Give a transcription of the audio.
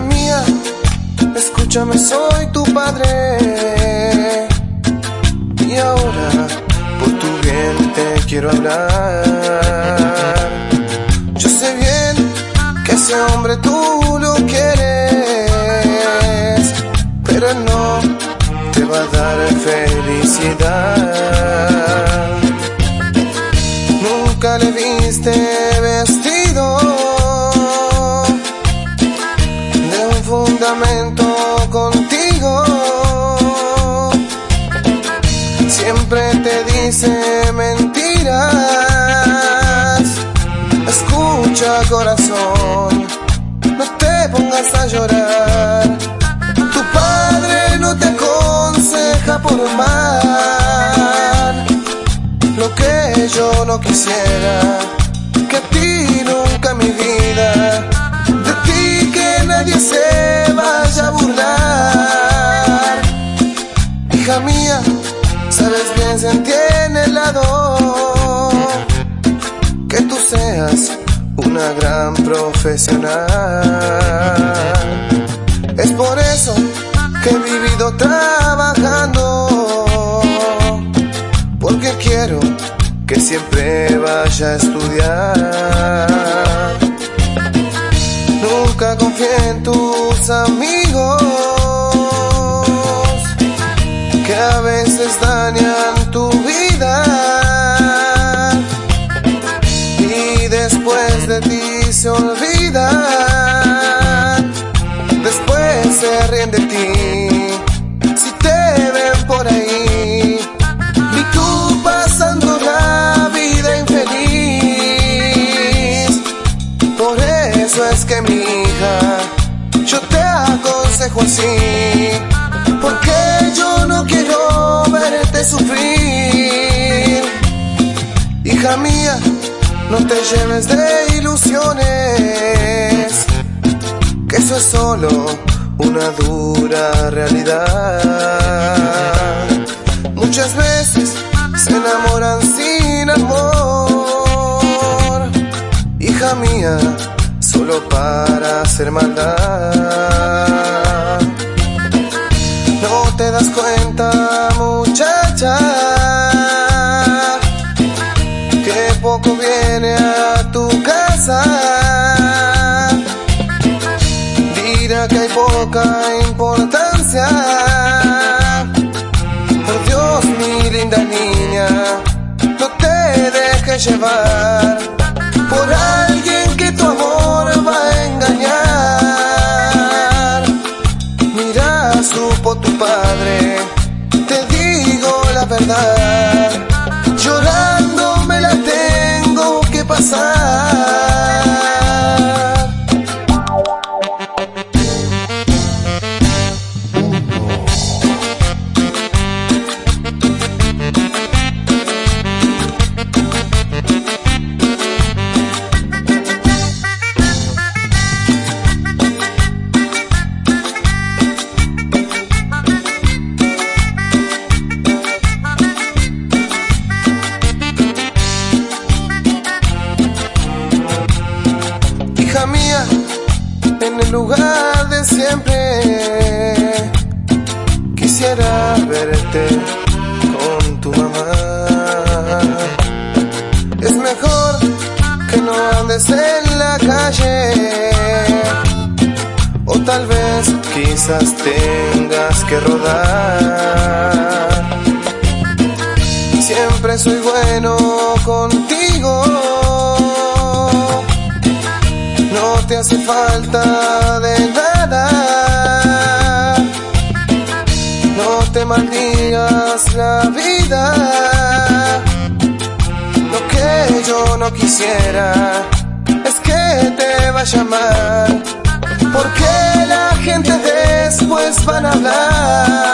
Mía, escúchame, soy tu padre. Y ahora, por tu bien te quiero hablar. Yo sé bien que ese hombre tú lo quieres, pero no te va a dar felicidad. Nunca le viste dice mentiras. Escucha corazón, no te pongas a llorar. Tu padre no te aconseja por mal. Lo que yo no quisiera, que tú seas una gran profesional. Es por eso que he vivido trabajando, porque quiero que siempre vaya a estudiar. Nunca confié en tus amigos, que a veces después de ti se olvidan, después se ríen de ti. Si te ven por ahí, y tú pasando la vida infeliz. Por eso es que mi hija, yo te aconsejo así, porque yo no quiero verte sufrir. No te lleves de ilusiones, que eso es solo una dura realidad. Muchas veces se enamoran sin amor, hija mía, solo para hacer maldad. No te das cuenta, muchacha, por alguien que tu amor va a engañar. Mira, supo tu padre, te digo la verdad. Lugar de siempre, quisiera verte con tu mamá. Es mejor que no andes en la calle, o tal vez quizás tengas que rodar. Siempre soy bueno contigo. Hace falta de nada. No te maldigas la vida. Lo que yo no quisiera es que te vaya mal. Porque la gente después van a hablar.